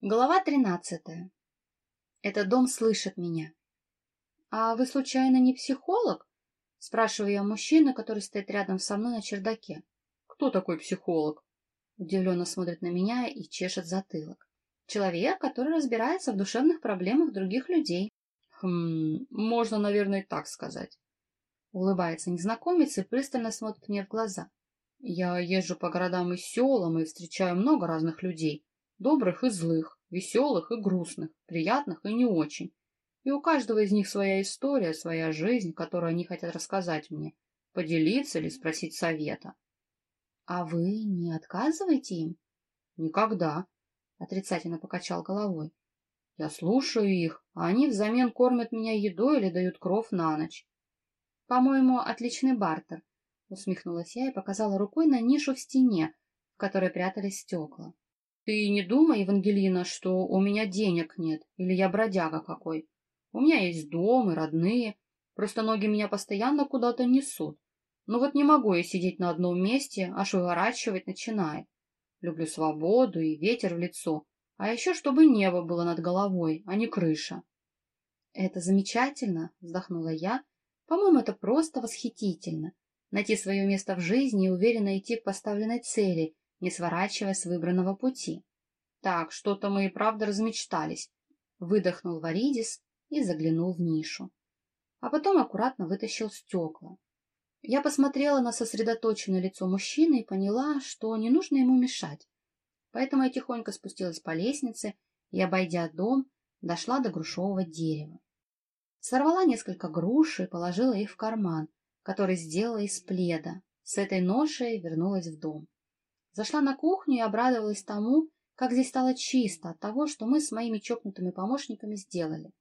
Глава тринадцатая. Этот дом слышит меня. «А вы, случайно, не психолог?» — спрашиваю я мужчину, который стоит рядом со мной на чердаке. «Кто такой психолог?» Удивленно смотрит на меня и чешет затылок. «Человек, который разбирается в душевных проблемах других людей». «Хм, можно, наверное, так сказать». Улыбается незнакомец и пристально смотрит мне в глаза. «Я езжу по городам и селам и встречаю много разных людей» Добрых и злых, веселых и грустных, приятных и не очень. И у каждого из них своя история, своя жизнь, которую они хотят рассказать мне, поделиться или спросить совета. — А вы не отказываете им? — Никогда, — отрицательно покачал головой. — Я слушаю их, а они взамен кормят меня едой или дают кров на ночь. — По-моему, отличный бартер, — усмехнулась я и показала рукой на нишу в стене, в которой прятались стекла. Ты не думай, Евангелина, что у меня денег нет, или я бродяга какой. У меня есть дом и родные, просто ноги меня постоянно куда-то несут. Но вот не могу я сидеть на одном месте, аж выворачивать начинает. Люблю свободу и ветер в лицо, а еще чтобы небо было над головой, а не крыша. — Это замечательно, — вздохнула я. — По-моему, это просто восхитительно. Найти свое место в жизни и уверенно идти к поставленной цели, не сворачивая с выбранного пути. Так, что-то мы и правда размечтались. Выдохнул Варидис и заглянул в нишу. А потом аккуратно вытащил стекла. Я посмотрела на сосредоточенное лицо мужчины и поняла, что не нужно ему мешать. Поэтому я тихонько спустилась по лестнице и, обойдя дом, дошла до грушевого дерева. Сорвала несколько груш и положила их в карман, который сделала из пледа. С этой ношей вернулась в дом. Зашла на кухню и обрадовалась тому, как здесь стало чисто от того, что мы с моими чокнутыми помощниками сделали.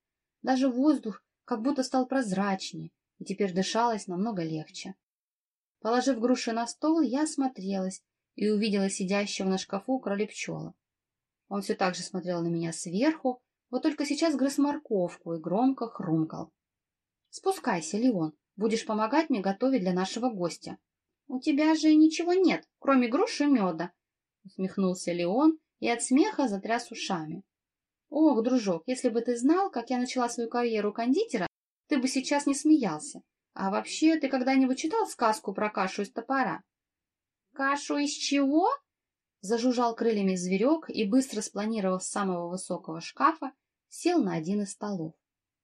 Даже воздух как будто стал прозрачнее, и теперь дышалось намного легче. Положив груши на стол, я осмотрелась и увидела сидящего на шкафу кролепчела. Он все так же смотрел на меня сверху, вот только сейчас грыз морковку и громко хрумкал. — Спускайся, Леон, будешь помогать мне готовить для нашего гостя. — У тебя же ничего нет, кроме груши и меда, — усмехнулся Леон и от смеха затряс ушами. — Ох, дружок, если бы ты знал, как я начала свою карьеру кондитера, ты бы сейчас не смеялся. А вообще, ты когда-нибудь читал сказку про кашу из топора? — Кашу из чего? — зажужжал крыльями зверек и, быстро спланировав с самого высокого шкафа, сел на один из столов.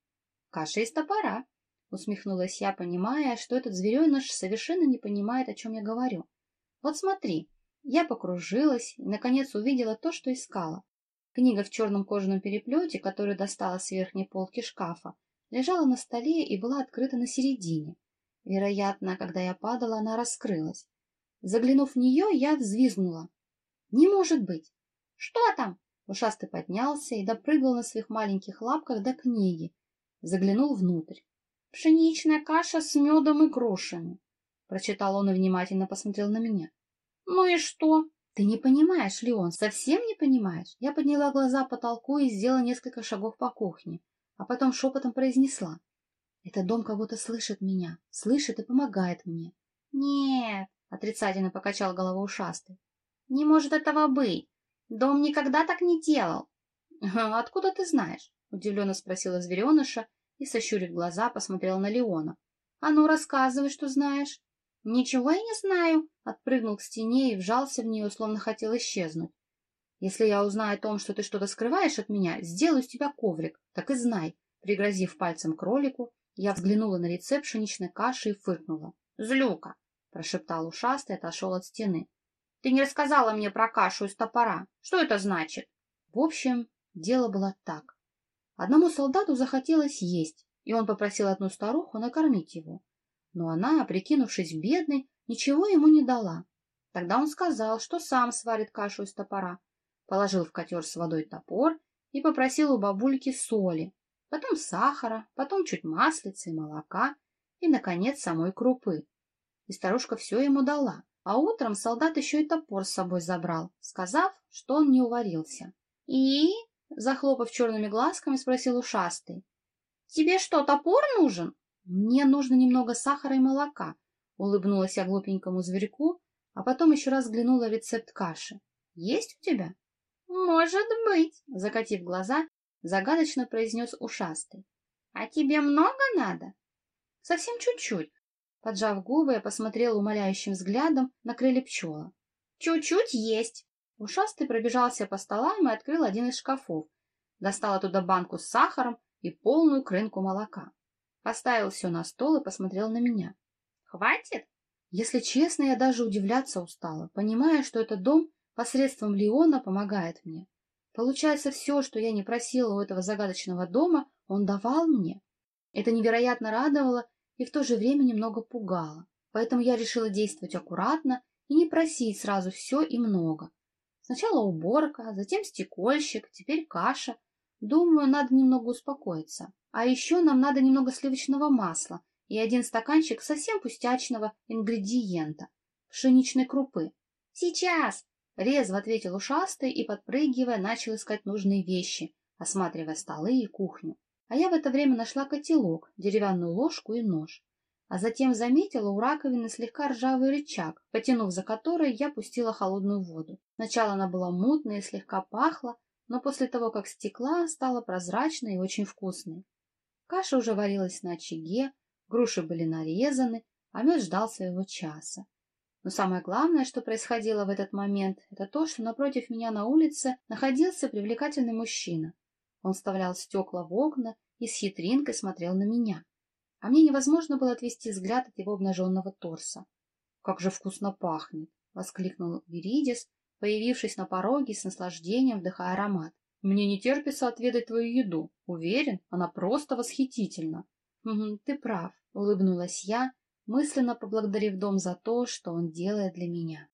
— Каша из топора, Усмехнулась я, понимая, что этот звереныш совершенно не понимает, о чем я говорю. Вот смотри, я покружилась и, наконец, увидела то, что искала. Книга в черном кожаном переплете, которую достала с верхней полки шкафа, лежала на столе и была открыта на середине. Вероятно, когда я падала, она раскрылась. Заглянув в нее, я взвизгнула. «Не может быть!» «Что там?» Ушастый поднялся и допрыгал на своих маленьких лапках до книги. Заглянул внутрь. «Пшеничная каша с медом и грушами», — прочитал он и внимательно посмотрел на меня. «Ну и что?» «Ты не понимаешь, Леон, совсем не понимаешь?» Я подняла глаза к потолку и сделала несколько шагов по кухне, а потом шепотом произнесла. «Этот дом будто слышит меня, слышит и помогает мне». «Нет», — отрицательно покачал головой ушастый. «Не может этого быть. Дом никогда так не делал». «Откуда ты знаешь?» — удивленно спросила звереныша, и, сощурив глаза, посмотрел на Леона. — А ну, рассказывай, что знаешь. — Ничего я не знаю, — отпрыгнул к стене и вжался в нее, словно хотел исчезнуть. — Если я узнаю о том, что ты что-то скрываешь от меня, сделаю с тебя коврик, так и знай. Пригрозив пальцем кролику, я взглянула на рецепт пшеничной каши и фыркнула. — Злюка! — прошептал ушастый и отошел от стены. — Ты не рассказала мне про кашу из топора. Что это значит? В общем, дело было так. Одному солдату захотелось есть, и он попросил одну старуху накормить его. Но она, прикинувшись бедной, ничего ему не дала. Тогда он сказал, что сам сварит кашу из топора, положил в котер с водой топор и попросил у бабульки соли, потом сахара, потом чуть маслицы и молока, и, наконец, самой крупы. И старушка все ему дала, а утром солдат еще и топор с собой забрал, сказав, что он не уварился. — И? Захлопав черными глазками, спросил ушастый. — Тебе что, топор нужен? — Мне нужно немного сахара и молока, — улыбнулась я глупенькому зверьку, а потом еще раз взглянула рецепт каши. — Есть у тебя? — Может быть, закатив глаза, загадочно произнес ушастый. А тебе много надо? Совсем чуть-чуть. Поджав губы, я посмотрела умоляющим взглядом на крылья пчела. Чуть-чуть есть. Ушастый пробежался по столам и открыл один из шкафов. Достал оттуда банку с сахаром и полную крынку молока. Поставил все на стол и посмотрел на меня. «Хватит?» Если честно, я даже удивляться устала, понимая, что этот дом посредством Леона помогает мне. Получается, все, что я не просила у этого загадочного дома, он давал мне. Это невероятно радовало и в то же время немного пугало. Поэтому я решила действовать аккуратно и не просить сразу все и много. Сначала уборка, затем стекольщик, теперь каша. Думаю, надо немного успокоиться. А еще нам надо немного сливочного масла и один стаканчик совсем пустячного ингредиента – пшеничной крупы. «Сейчас!» – резво ответил ушастый и, подпрыгивая, начал искать нужные вещи, осматривая столы и кухню. А я в это время нашла котелок, деревянную ложку и нож. А затем заметила у раковины слегка ржавый рычаг, потянув за который, я пустила холодную воду. Сначала она была мутная и слегка пахла, но после того, как стекла, стала прозрачной и очень вкусной. Каша уже варилась на очаге, груши были нарезаны, а мед ждал своего часа. Но самое главное, что происходило в этот момент, это то, что напротив меня на улице находился привлекательный мужчина. Он вставлял стекла в окна и с хитринкой смотрел на меня. А мне невозможно было отвести взгляд от его обнаженного торса. «Как же вкусно пахнет!» — воскликнул Веридис, появившись на пороге с наслаждением вдыхая аромат. «Мне не терпится отведать твою еду. Уверен, она просто восхитительна». «Угу, ты прав», — улыбнулась я, мысленно поблагодарив дом за то, что он делает для меня.